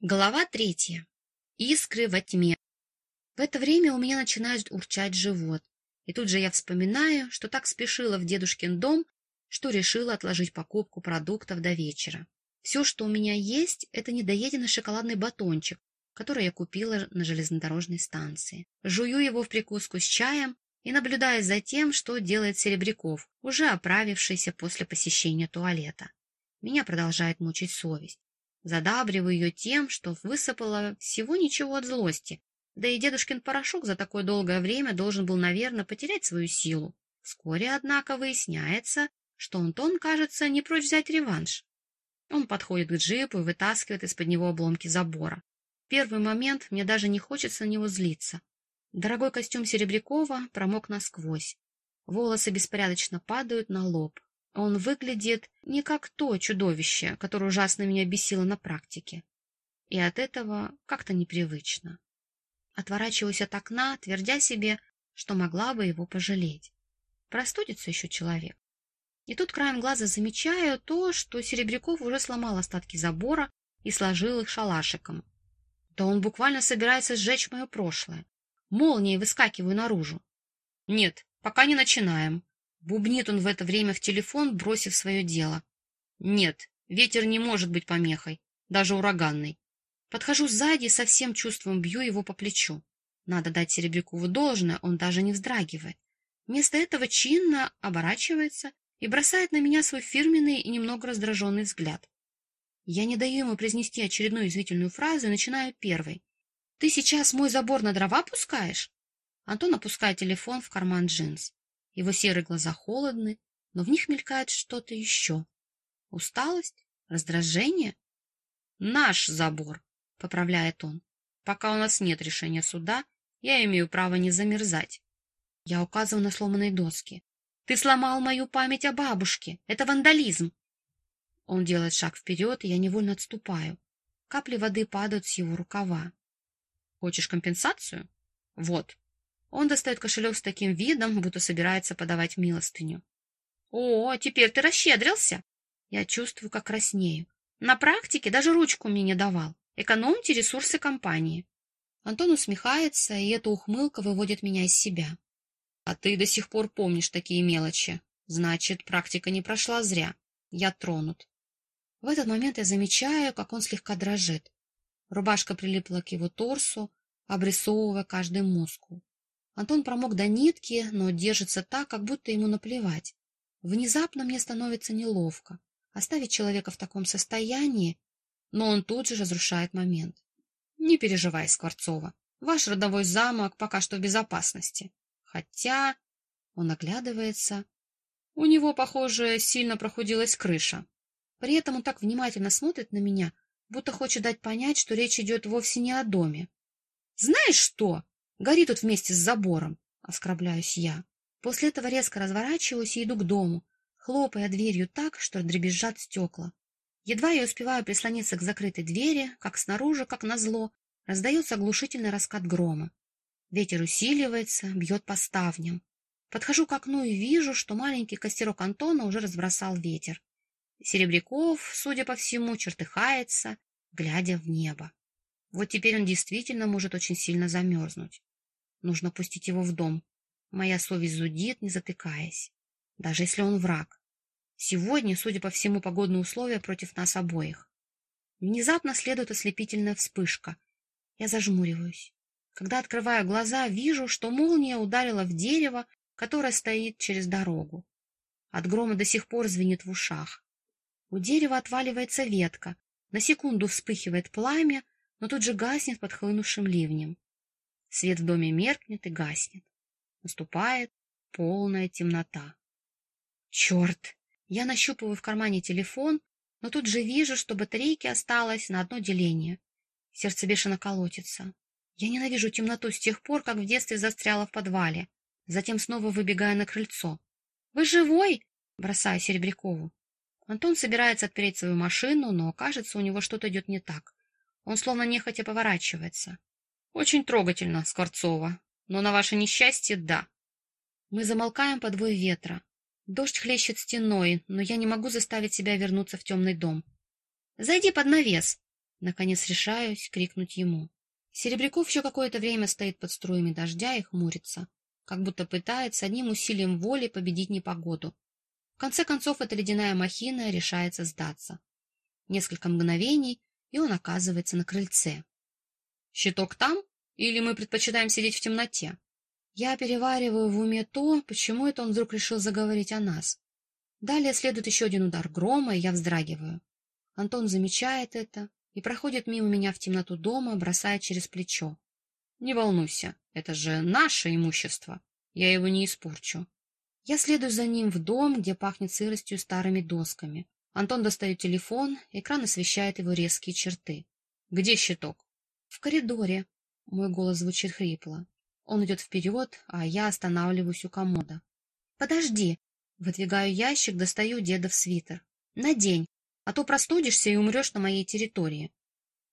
Глава третья. Искры во тьме. В это время у меня начинает урчать живот, и тут же я вспоминаю, что так спешила в дедушкин дом, что решила отложить покупку продуктов до вечера. Все, что у меня есть, это недоеденный шоколадный батончик, который я купила на железнодорожной станции. Жую его в прикуску с чаем и наблюдаю за тем, что делает Серебряков, уже оправившийся после посещения туалета. Меня продолжает мучить совесть. Задабриваю ее тем, что высыпала всего ничего от злости. Да и дедушкин порошок за такое долгое время должен был, наверное, потерять свою силу. Вскоре, однако, выясняется, что Антон, кажется, не прочь взять реванш. Он подходит к джипу и вытаскивает из-под него обломки забора. В первый момент мне даже не хочется на него злиться. Дорогой костюм Серебрякова промок насквозь. Волосы беспорядочно падают на лоб. Он выглядит не как то чудовище, которое ужасно меня бесило на практике. И от этого как-то непривычно. Отворачиваюсь от окна, твердя себе, что могла бы его пожалеть. Простудится еще человек. И тут краем глаза замечаю то, что Серебряков уже сломал остатки забора и сложил их шалашиком. Да он буквально собирается сжечь мое прошлое. Молнией выскакиваю наружу. Нет, пока не начинаем. Бубнит он в это время в телефон, бросив свое дело. Нет, ветер не может быть помехой, даже ураганный. Подхожу сзади со всем чувством бью его по плечу. Надо дать Серебрякову должное, он даже не вздрагивает. Вместо этого чинно оборачивается и бросает на меня свой фирменный и немного раздраженный взгляд. Я не даю ему произнести очередную извительную фразу и начинаю первой. — Ты сейчас мой забор на дрова пускаешь? Антон опускает телефон в карман джинс. Его серые глаза холодны, но в них мелькает что-то еще. Усталость? Раздражение? Наш забор, поправляет он. Пока у нас нет решения суда, я имею право не замерзать. Я указываю на сломанные доски. Ты сломал мою память о бабушке. Это вандализм. Он делает шаг вперед, и я невольно отступаю. Капли воды падают с его рукава. Хочешь компенсацию? Вот, он достает кошелек с таким видом, будто собирается подавать милостыню. — О, теперь ты расщедрился! Я чувствую, как краснею. На практике даже ручку мне не давал. Экономьте ресурсы компании. Антон усмехается, и эта ухмылка выводит меня из себя. А ты до сих пор помнишь такие мелочи. Значит, практика не прошла зря. Я тронут. В этот момент я замечаю, как он слегка дрожит. Рубашка прилипла к его торсу, обрисовывая каждый мускул. Антон промок до нитки, но держится так, как будто ему наплевать. Внезапно мне становится неловко оставить человека в таком состоянии, но он тут же разрушает момент. Не переживай, Скворцова, ваш родовой замок пока что в безопасности. Хотя... Он оглядывается. У него, похоже, сильно прохудилась крыша. При этом он так внимательно смотрит на меня, будто хочет дать понять, что речь идет вовсе не о доме. — Знаешь что? Гори тут вместе с забором, — оскорбляюсь я. После этого резко разворачиваюсь и иду к дому, хлопая дверью так, что дребезжат стекла. Едва я успеваю прислониться к закрытой двери, как снаружи, как назло, раздается оглушительный раскат грома. Ветер усиливается, бьет по ставням. Подхожу к окну и вижу, что маленький костерок Антона уже разбросал ветер. Серебряков, судя по всему, чертыхается, глядя в небо. Вот теперь он действительно может очень сильно замерзнуть. Нужно пустить его в дом. Моя совесть зудит, не затыкаясь. Даже если он враг. Сегодня, судя по всему, погодные условия против нас обоих. Внезапно следует ослепительная вспышка. Я зажмуриваюсь. Когда открываю глаза, вижу, что молния ударила в дерево, которое стоит через дорогу. От грома до сих пор звенит в ушах. У дерева отваливается ветка, на секунду вспыхивает пламя, но тут же гаснет под хлынувшим ливнем. Свет в доме меркнет и гаснет. Наступает полная темнота. Черт! Я нащупываю в кармане телефон, но тут же вижу, что батарейки осталось на одно деление. Сердце бешено колотится. Я ненавижу темноту с тех пор, как в детстве застряла в подвале. Затем снова выбегаю на крыльцо. «Вы живой?» — бросаю Серебрякову. Антон собирается отпереть свою машину, но, кажется, у него что-то идет не так. Он словно нехотя поворачивается. Очень трогательно, Скворцова. Но на ваше несчастье — да. Мы замолкаем под вой ветра. Дождь хлещет стеной, но я не могу заставить себя вернуться в темный дом. Зайди под навес. Наконец решаюсь крикнуть ему. Серебряков еще какое-то время стоит под струями дождя и хмурится, как будто пытается одним усилием воли победить непогоду. В конце концов, эта ледяная махина решается сдаться. Несколько мгновений, и он оказывается на крыльце. «Щиток там? Или мы предпочитаем сидеть в темноте?» Я перевариваю в уме то, почему это он вдруг решил заговорить о нас. Далее следует еще один удар грома, и я вздрагиваю. Антон замечает это и проходит мимо меня в темноту дома, бросая через плечо. «Не волнуйся, это же наше имущество. Я его не испорчу». Я следую за ним в дом, где пахнет сыростью и старыми досками. Антон достает телефон, экран освещает его резкие черты. «Где щиток?» «В коридоре». Мой голос звучит хрипло. Он идет вперед, а я останавливаюсь у комода. «Подожди!» Выдвигаю ящик, достаю деда в свитер. «Надень, а то простудишься и умрешь на моей территории».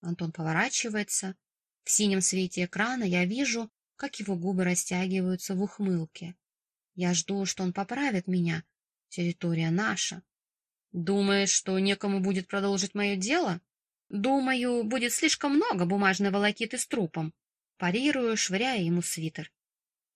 Антон поворачивается. В синем свете экрана я вижу, как его губы растягиваются в ухмылке. Я жду, что он поправит меня. Территория наша. Думаешь, что некому будет продолжить мое дело? Думаю, будет слишком много бумажной волокиты с трупом. Парирую, швыряя ему свитер.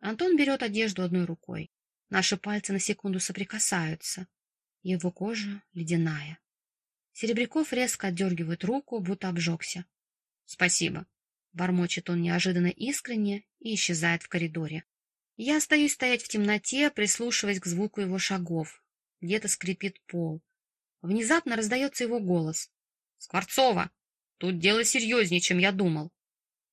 Антон берет одежду одной рукой. Наши пальцы на секунду соприкасаются. Его кожа ледяная. Серебряков резко отдергивает руку, будто обжегся. — Спасибо. Бормочет он неожиданно искренне и исчезает в коридоре. Я остаюсь стоять в темноте, прислушиваясь к звуку его шагов. Где-то скрипит пол. Внезапно раздается его голос. — Скворцова! Тут дело серьезнее, чем я думал.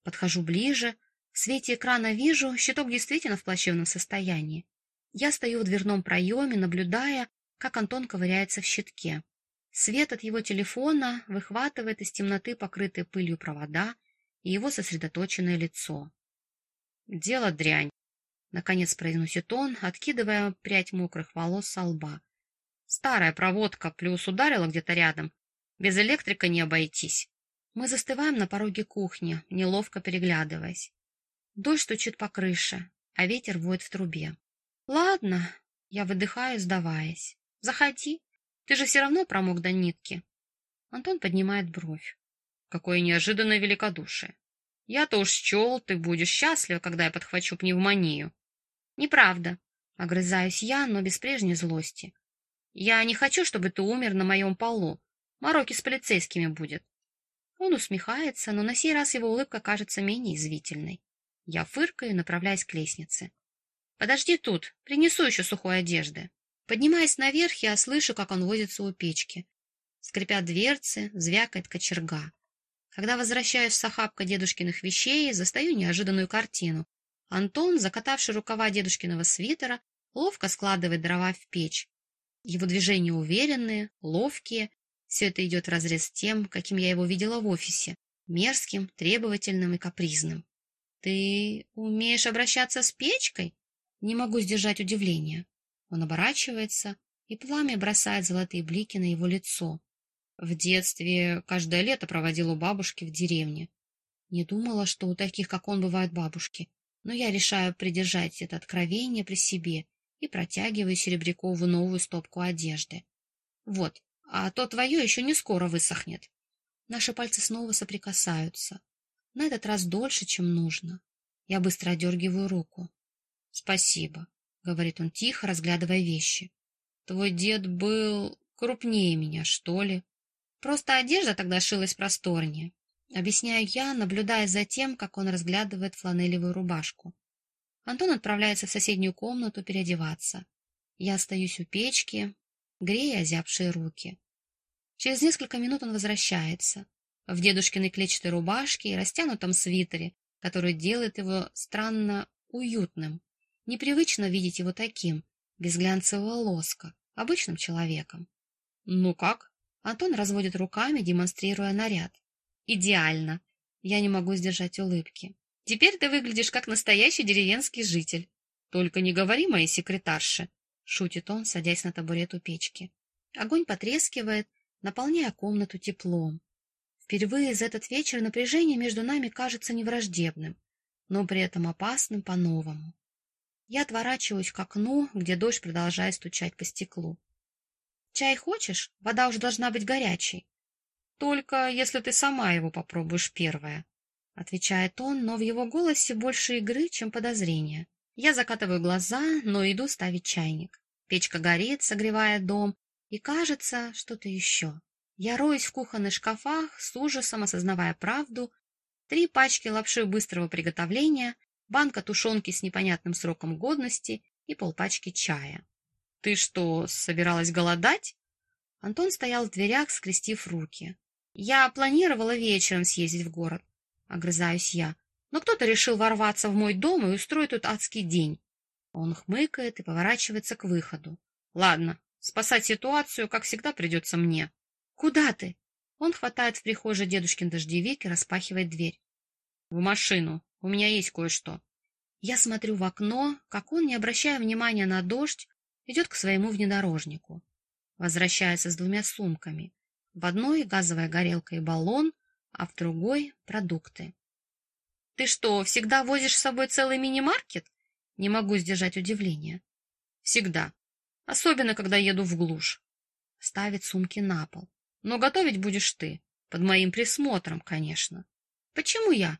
Подхожу ближе. В свете экрана вижу, щиток действительно в плачевном состоянии. Я стою в дверном проеме, наблюдая, как Антон ковыряется в щитке. Свет от его телефона выхватывает из темноты покрытые пылью провода и его сосредоточенное лицо. «Дело дрянь», — наконец произносит он, откидывая прядь мокрых волос со лба. «Старая проводка, плюс ударила где-то рядом. Без электрика не обойтись». Мы застываем на пороге кухни, неловко переглядываясь. Дождь стучит по крыше, а ветер воет в трубе. Ладно, я выдыхаю, сдаваясь. Заходи, ты же все равно промок до нитки. Антон поднимает бровь. Какое неожиданное великодушие. Я-то уж счел, ты будешь счастлив, когда я подхвачу пневмонию. Неправда, огрызаюсь я, но без прежней злости. Я не хочу, чтобы ты умер на моем полу. Мороки с полицейскими будет. Он усмехается, но на сей раз его улыбка кажется менее извительной. Я фыркаю и направляюсь к лестнице. Подожди тут, принесу еще сухой одежды. Поднимаясь наверх, я слышу, как он возится у печки. Скрипят дверцы, звякает кочерга. Когда возвращаюсь с охапкой дедушкиных вещей, застаю неожиданную картину. Антон, закатавший рукава дедушкиного свитера, ловко складывает дрова в печь. Его движения уверенные, ловкие. Все это идет вразрез с тем, каким я его видела в офисе. Мерзким, требовательным и капризным. — Ты умеешь обращаться с печкой? Не могу сдержать удивления. Он оборачивается, и пламя бросает золотые блики на его лицо. В детстве каждое лето проводил у бабушки в деревне. Не думала, что у таких, как он, бывают бабушки, но я решаю придержать это откровение при себе и протягиваю Серебрякову новую стопку одежды. Вот, а то твое еще не скоро высохнет. Наши пальцы снова соприкасаются. На этот раз дольше, чем нужно. Я быстро одергиваю руку. Спасибо, говорит он тихо, разглядывая вещи. Твой дед был крупнее меня, что ли? Просто одежда тогда шилась просторнее. Объясняю я, наблюдая за тем, как он разглядывает фланелевую рубашку. Антон отправляется в соседнюю комнату переодеваться. Я остаюсь у печки, грея озябшие руки. Через несколько минут он возвращается. В дедушкиной клетчатой рубашке и растянутом свитере, который делает его странно уютным. Непривычно видеть его таким, без глянцевого лоска, обычным человеком. «Ну как?» Антон разводит руками, демонстрируя наряд. «Идеально!» Я не могу сдержать улыбки. «Теперь ты выглядишь как настоящий деревенский житель. Только не говори моей секретарше!» Шутит он, садясь на табурет у печки. Огонь потрескивает, наполняя комнату теплом. Впервые за этот вечер напряжение между нами кажется невраждебным, но при этом опасным по-новому. Я отворачиваюсь к окну, где дождь продолжает стучать по стеклу. «Чай хочешь? Вода уже должна быть горячей». Только если ты сама его попробуешь первая. Отвечает он, но в его голосе больше игры, чем подозрения. Я закатываю глаза, но иду ставить чайник. Печка горит, согревая дом, и кажется, что-то еще. Я роюсь в кухонных шкафах, с ужасом осознавая правду. Три пачки лапши быстрого приготовления, банка тушенки с непонятным сроком годности и полпачки чая. «Ты что, собиралась голодать?» Антон стоял в дверях, скрестив руки. «Я планировала вечером съездить в город», — огрызаюсь я. «Но кто-то решил ворваться в мой дом и устроить тут адский день». Он хмыкает и поворачивается к выходу. «Ладно, спасать ситуацию, как всегда, придется мне». «Куда ты?» Он хватает в прихожей дедушкин дождевик и распахивает дверь. «В машину. У меня есть кое-что». Я смотрю в окно, как он, не обращая внимания на дождь, идет к своему внедорожнику. Возвращается с двумя сумками. В одной газовая горелка и баллон, а в другой — продукты. — Ты что, всегда возишь с собой целый мини-маркет? Не могу сдержать удивление. — Всегда. Особенно, когда еду в глушь. Ставит сумки на пол. Но готовить будешь ты. Под моим присмотром, конечно. Почему я?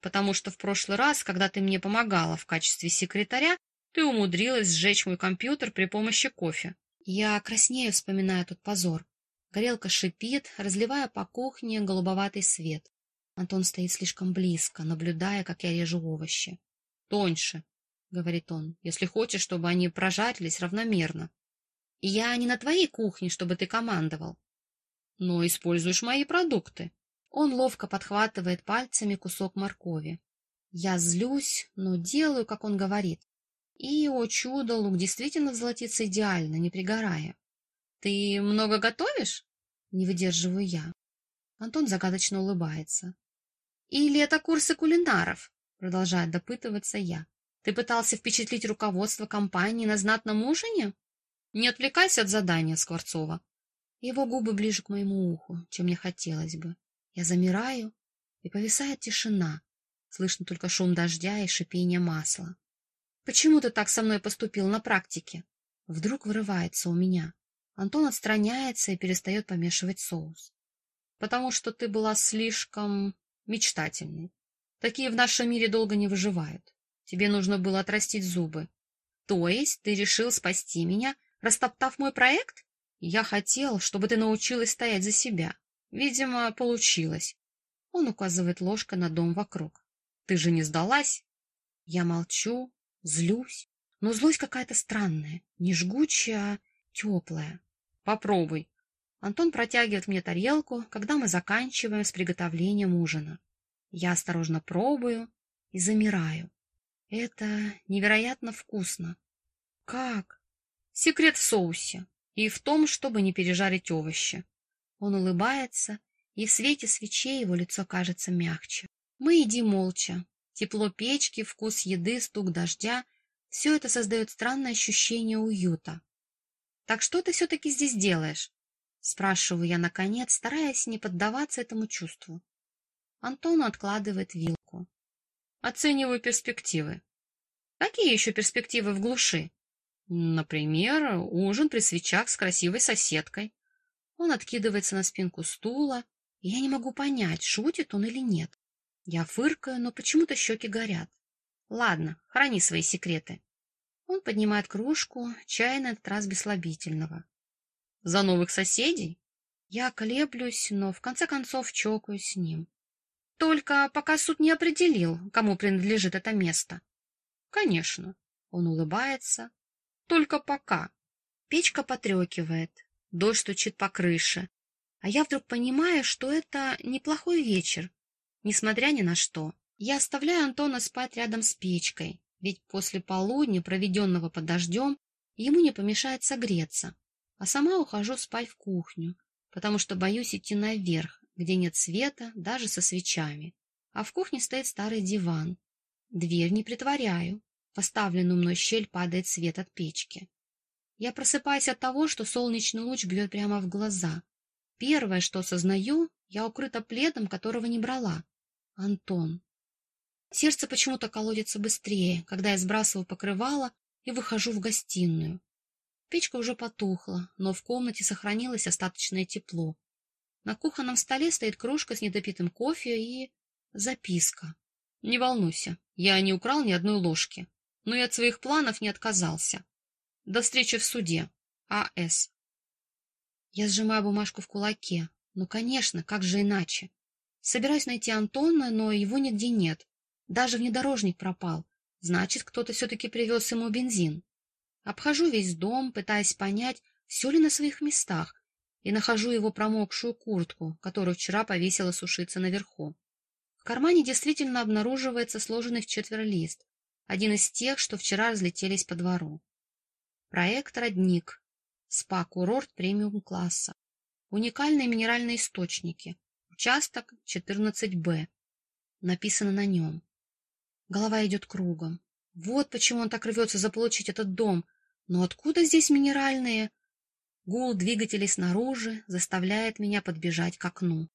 Потому что в прошлый раз, когда ты мне помогала в качестве секретаря, ты умудрилась сжечь мой компьютер при помощи кофе. Я краснею, вспоминая тот позор. Горелка шипит, разливая по кухне голубоватый свет. Антон стоит слишком близко, наблюдая, как я режу овощи. — Тоньше, — говорит он, — если хочешь, чтобы они прожарились равномерно. — Я не на твоей кухне, чтобы ты командовал. — Но используешь мои продукты. Он ловко подхватывает пальцами кусок моркови. Я злюсь, но делаю, как он говорит. И, о чудо, лук действительно золотится идеально, не пригорая. — Ты много готовишь? — не выдерживаю я. Антон загадочно улыбается. — Или это курсы кулинаров? — продолжает допытываться я. — Ты пытался впечатлить руководство компании на знатном ужине? — Не отвлекайся от задания, Скворцова. Его губы ближе к моему уху, чем мне хотелось бы. Я замираю, и повисает тишина. Слышно только шум дождя и шипение масла. Почему ты так со мной поступил на практике? Вдруг вырывается у меня. Антон отстраняется и перестает помешивать соус. Потому что ты была слишком мечтательной. Такие в нашем мире долго не выживают. Тебе нужно было отрастить зубы. То есть ты решил спасти меня, растоптав мой проект? Я хотел, чтобы ты научилась стоять за себя. Видимо, получилось. Он указывает ложкой на дом вокруг. Ты же не сдалась? Я молчу, Злюсь, но злость какая-то странная, не жгучая, а теплая. Попробуй. Антон протягивает мне тарелку, когда мы заканчиваем с приготовлением ужина. Я осторожно пробую и замираю. Это невероятно вкусно. Как? Секрет в соусе и в том, чтобы не пережарить овощи. Он улыбается, и в свете свечей его лицо кажется мягче. Мы едим молча, Тепло печки, вкус еды, стук дождя — все это создает странное ощущение уюта. «Так что ты все-таки здесь делаешь?» — спрашиваю я, наконец, стараясь не поддаваться этому чувству. Антон откладывает вилку. «Оцениваю перспективы». «Какие еще перспективы в глуши?» «Например, ужин при свечах с красивой соседкой». Он откидывается на спинку стула, и я не могу понять, шутит он или нет. Я фыркаю, но почему-то щеки горят. Ладно, храни свои секреты. Он поднимает кружку, чай на этот раз без слабительного. За новых соседей? Я колеблюсь, но в конце концов чокаюсь с ним. Только пока суд не определил, кому принадлежит это место. Конечно. Он улыбается. Только пока. Печка потрекивает, дождь стучит по крыше. А я вдруг понимаю, что это неплохой вечер, Несмотря ни на что, я оставляю Антона спать рядом с печкой, ведь после полудня, проведенного под дождем, ему не помешает согреться, а сама ухожу спать в кухню, потому что боюсь идти наверх, где нет света, даже со свечами. А в кухне стоит старый диван. Дверь не притворяю. В оставленную мной щель падает свет от печки. Я просыпаюсь от того, что солнечный луч бьет прямо в глаза. Первое, что осознаю, я укрыта пледом, которого не брала. Антон. Сердце почему-то колодится быстрее, когда я сбрасываю покрывало и выхожу в гостиную. Печка уже потухла, но в комнате сохранилось остаточное тепло. На кухонном столе стоит кружка с недопитым кофе и... записка. Не волнуйся, я не украл ни одной ложки, но и от своих планов не отказался. До встречи в суде. А.С. Я сжимаю бумажку в кулаке. Ну, конечно, как же иначе? Собираюсь найти Антона, но его нигде нет. Даже внедорожник пропал. Значит, кто-то все-таки привез ему бензин. Обхожу весь дом, пытаясь понять, все ли на своих местах, и нахожу его промокшую куртку, которую вчера повесила сушиться наверху. В кармане действительно обнаруживается сложенный в четверо лист, один из тех, что вчера разлетелись по двору. Проект «Родник», СПА-курорт премиум-класса, уникальные минеральные источники, участок 14Б, написано на нем. Голова идет кругом. Вот почему он так рвется заполучить этот дом. Но откуда здесь минеральные? Гул двигателей снаружи заставляет меня подбежать к окну.